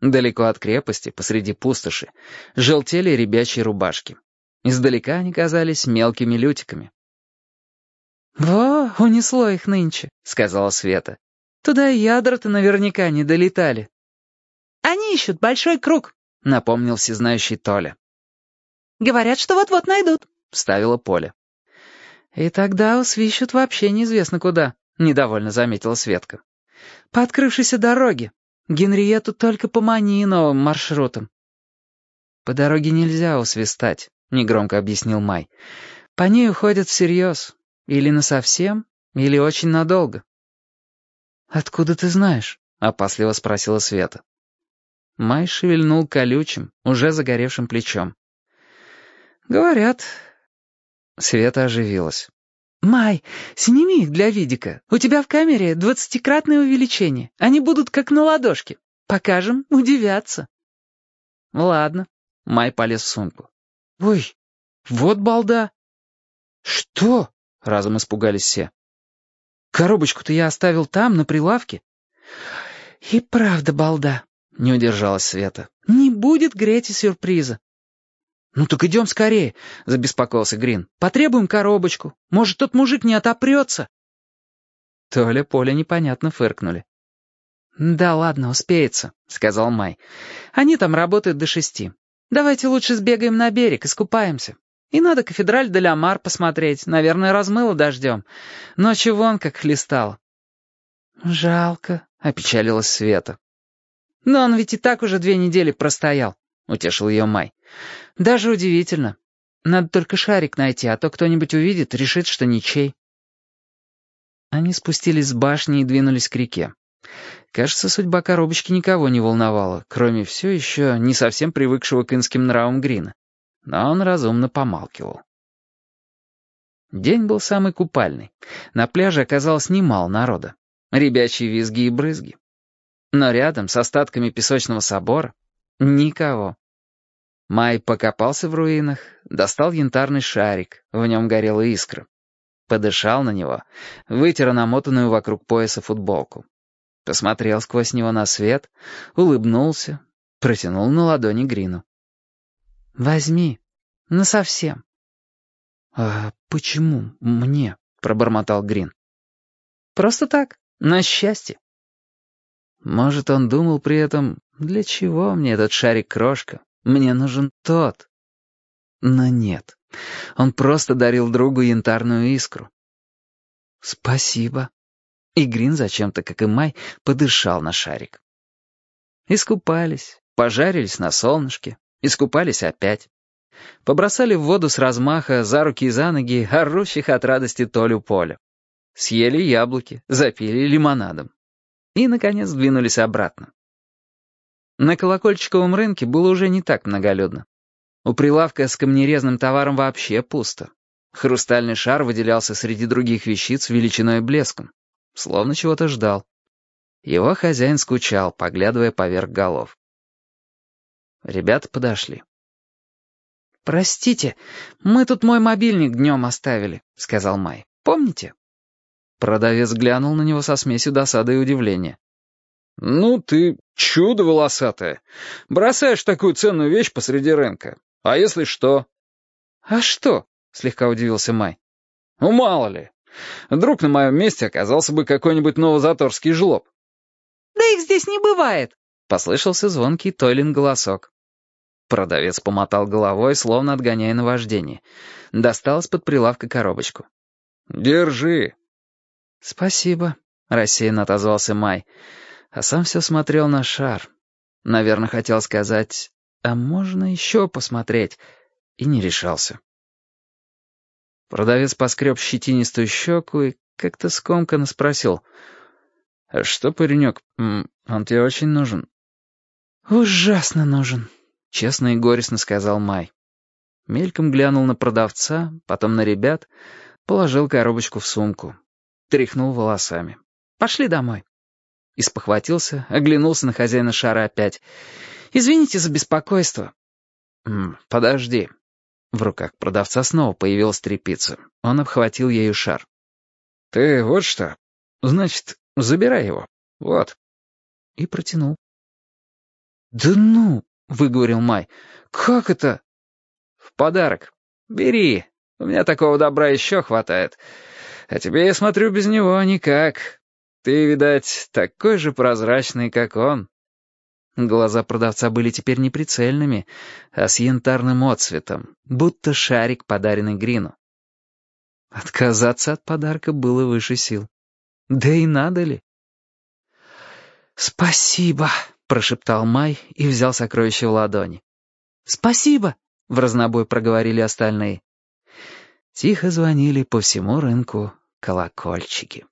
Далеко от крепости, посреди пустоши, желтели ребячьи рубашки. Издалека они казались мелкими лютиками. «Во, унесло их нынче», — сказала Света. «Туда ядра-то наверняка не долетали». «Они ищут большой круг», — напомнил всезнающий Толя. «Говорят, что вот-вот найдут», — вставила Поля. «И тогда свищут вообще неизвестно куда», — недовольно заметила Светка. «По открывшейся дороге. Генриету только помани новым маршрутом». «По дороге нельзя усвистать», — негромко объяснил Май. «По ней уходят всерьез. Или насовсем, или очень надолго». «Откуда ты знаешь?» — опасливо спросила Света. Май шевельнул колючим, уже загоревшим плечом. «Говорят». Света оживилась. «Май, сними их для видика. У тебя в камере двадцатикратное увеличение. Они будут как на ладошке. Покажем, удивятся». «Ладно». Май полез в сумку. «Ой, вот балда». «Что?» — разом испугались все. «Коробочку-то я оставил там, на прилавке». «И правда балда», — не удержалась Света. «Не будет Грете сюрприза». «Ну так идем скорее», — забеспокоился Грин. «Потребуем коробочку. Может, тот мужик не отопрется?» Толя Поля непонятно фыркнули. «Да ладно, успеется», — сказал Май. «Они там работают до шести. Давайте лучше сбегаем на берег, искупаемся. И надо кафедраль де Мар посмотреть. Наверное, размыло дождем. Ночью вон как хлестало». «Жалко», — опечалилась Света. «Но он ведь и так уже две недели простоял», — утешил ее Май. «Даже удивительно. Надо только шарик найти, а то кто-нибудь увидит, решит, что ничей». Они спустились с башни и двинулись к реке. Кажется, судьба коробочки никого не волновала, кроме все еще не совсем привыкшего к инским нравам Грина. Но он разумно помалкивал. День был самый купальный. На пляже оказалось немало народа. Ребячьи визги и брызги. Но рядом с остатками песочного собора никого. Май покопался в руинах, достал янтарный шарик, в нем горела искра. Подышал на него, вытер намотанную вокруг пояса футболку. Посмотрел сквозь него на свет, улыбнулся, протянул на ладони Грину. «Возьми, насовсем». «А почему мне?» — пробормотал Грин. «Просто так, на счастье». Может, он думал при этом, для чего мне этот шарик-крошка? Мне нужен тот. Но нет, он просто дарил другу янтарную искру. «Спасибо», и Грин зачем-то, как и Май, подышал на шарик. Искупались, пожарились на солнышке, искупались опять. Побросали в воду с размаха за руки и за ноги орущих от радости Толю Поля. Съели яблоки, запили лимонадом. И, наконец, двинулись обратно. На колокольчиковом рынке было уже не так многолюдно. У прилавка с камнерезным товаром вообще пусто. Хрустальный шар выделялся среди других вещиц величиной блеском словно чего-то ждал. Его хозяин скучал, поглядывая поверх голов. Ребята подошли. «Простите, мы тут мой мобильник днем оставили», — сказал Май. «Помните?» Продавец глянул на него со смесью досады и удивления. «Ну ты чудо волосатое. Бросаешь такую ценную вещь посреди рынка. А если что?» «А что?» — слегка удивился Май. «Ну, мало ли. Вдруг на моем месте оказался бы какой-нибудь новозаторский жлоб. «Да их здесь не бывает», — послышался звонкий Тойлин голосок. Продавец помотал головой, словно отгоняя наваждение. Достал из-под прилавка коробочку. «Держи». «Спасибо», — рассеянно отозвался Май. А сам все смотрел на шар. Наверное, хотел сказать, а можно еще посмотреть, и не решался. Продавец поскреб щетинистую щеку и как-то скомканно спросил. «А что, паренек, он тебе очень нужен?» «Ужасно нужен», — честно и горестно сказал Май. Мельком глянул на продавца, потом на ребят, положил коробочку в сумку. Тряхнул волосами. «Пошли домой». И спохватился, оглянулся на хозяина шара опять. «Извините за беспокойство». «Подожди», в руках продавца снова появилась тряпица. Он обхватил ею шар. «Ты вот что? Значит, забирай его. Вот». И протянул. «Да ну!» — выговорил Май. «Как это?» «В подарок. Бери. У меня такого добра еще хватает. А тебе, я смотрю, без него никак. Ты, видать, такой же прозрачный, как он». Глаза продавца были теперь не прицельными, а с янтарным отцветом, будто шарик, подаренный Грину. Отказаться от подарка было выше сил. Да и надо ли? «Спасибо», — прошептал Май и взял сокровище в ладони. «Спасибо», — в разнобой проговорили остальные. Тихо звонили по всему рынку колокольчики.